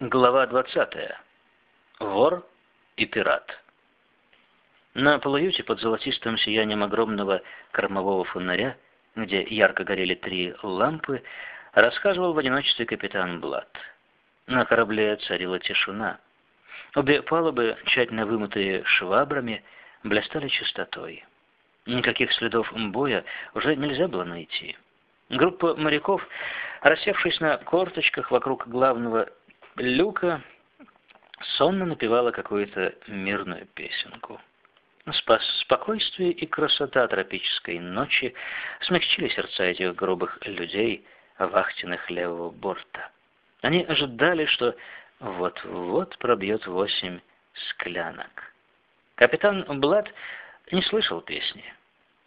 Глава 20. Вор и пират. На полуюте под золотистым сиянием огромного кормового фонаря, где ярко горели три лампы, рассказывал в одиночестве капитан Блад. На корабле царила тишина. Обе палубы, тщательно вымытые швабрами, блистали чистотой. Никаких следов боя уже нельзя было найти. Группа моряков, рассевшись на корточках вокруг главного люка сонно напевала какую-то мирную песенку. Спас спокойствие и красота тропической ночи смягчили сердца этих грубых людей, вахтенных левого борта. Они ожидали, что вот-вот пробьет восемь склянок. Капитан Блад не слышал песни.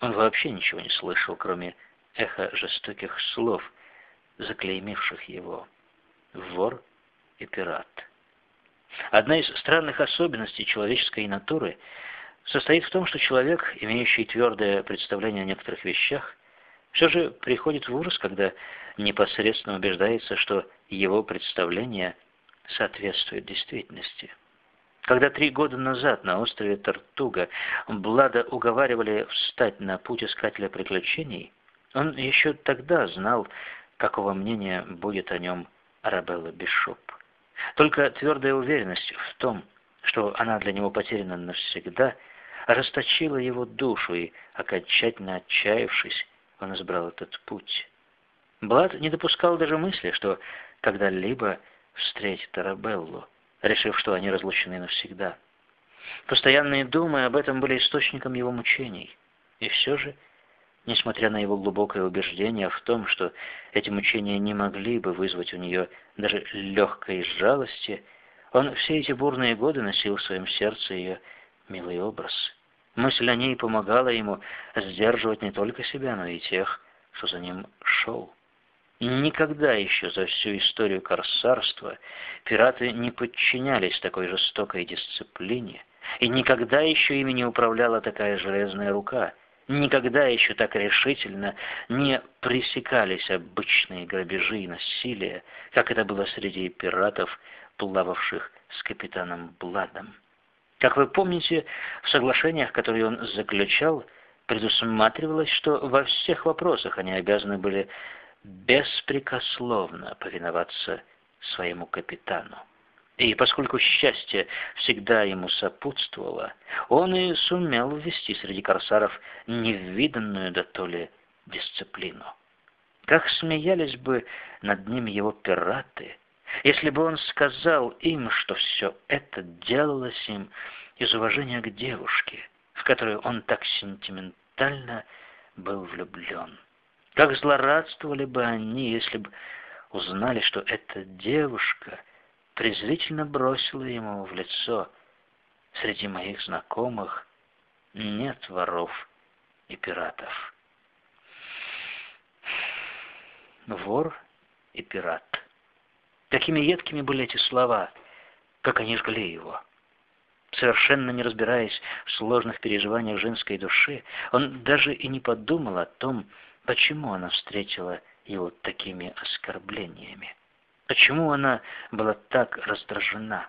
Он вообще ничего не слышал, кроме эха жестоких слов, заклеймивших его. Вор и пират. Одна из странных особенностей человеческой натуры состоит в том, что человек, имеющий твердое представление о некоторых вещах, все же приходит в ужас, когда непосредственно убеждается, что его представление соответствует действительности. Когда три года назад на острове Тартуга Блада уговаривали встать на путь искателя приключений, он еще тогда знал, какого мнения будет о нем Арабелла Бишоп. Только твердая уверенность в том, что она для него потеряна навсегда, расточила его душу, и, окончательно отчаявшись, он избрал этот путь. Блад не допускал даже мысли, что когда-либо встретит Арабеллу, решив, что они разлучены навсегда. Постоянные думы об этом были источником его мучений, и все же Несмотря на его глубокое убеждение в том, что эти мучения не могли бы вызвать у нее даже легкой жалости, он все эти бурные годы носил в своем сердце ее милый образ. Мысль о ней помогала ему сдерживать не только себя, но и тех, что за ним шел. Никогда еще за всю историю корсарства пираты не подчинялись такой жестокой дисциплине, и никогда еще ими не управляла такая железная рука — Никогда еще так решительно не пресекались обычные грабежи и насилие, как это было среди пиратов, плававших с капитаном Бладом. Как вы помните, в соглашениях, которые он заключал, предусматривалось, что во всех вопросах они обязаны были беспрекословно повиноваться своему капитану. И поскольку счастье всегда ему сопутствовало, он и сумел ввести среди корсаров невиданную да то ли дисциплину. Как смеялись бы над ним его пираты, если бы он сказал им, что все это делалось им из уважения к девушке, в которую он так сентиментально был влюблен. Как злорадствовали бы они, если бы узнали, что эта девушка — презрительно бросила ему в лицо. Среди моих знакомых нет воров и пиратов. Вор и пират. Какими едкими были эти слова, как они жгли его. Совершенно не разбираясь в сложных переживаниях женской души, он даже и не подумал о том, почему она встретила его такими оскорблениями. Почему она была так раздражена?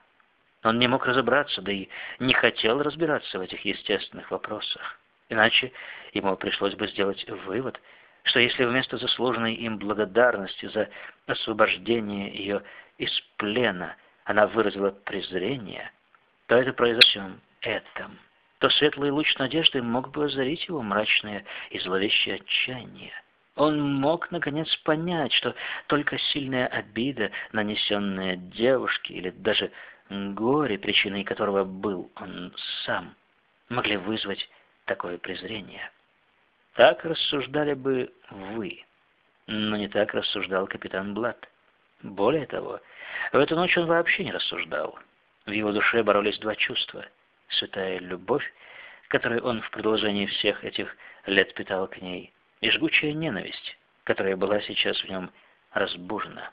Он не мог разобраться, да и не хотел разбираться в этих естественных вопросах. Иначе ему пришлось бы сделать вывод, что если вместо заслуженной им благодарности за освобождение ее из плена она выразила презрение, то это произошло этом, то светлый луч надежды мог бы озарить его мрачное и зловещее отчаяние. Он мог, наконец, понять, что только сильная обида, нанесенная девушке, или даже горе, причиной которого был он сам, могли вызвать такое презрение. Так рассуждали бы вы, но не так рассуждал капитан Блад. Более того, в эту ночь он вообще не рассуждал. В его душе боролись два чувства — святая любовь, которую он в продолжении всех этих лет питал к ней — и жгучая ненависть, которая была сейчас в нем разбужена.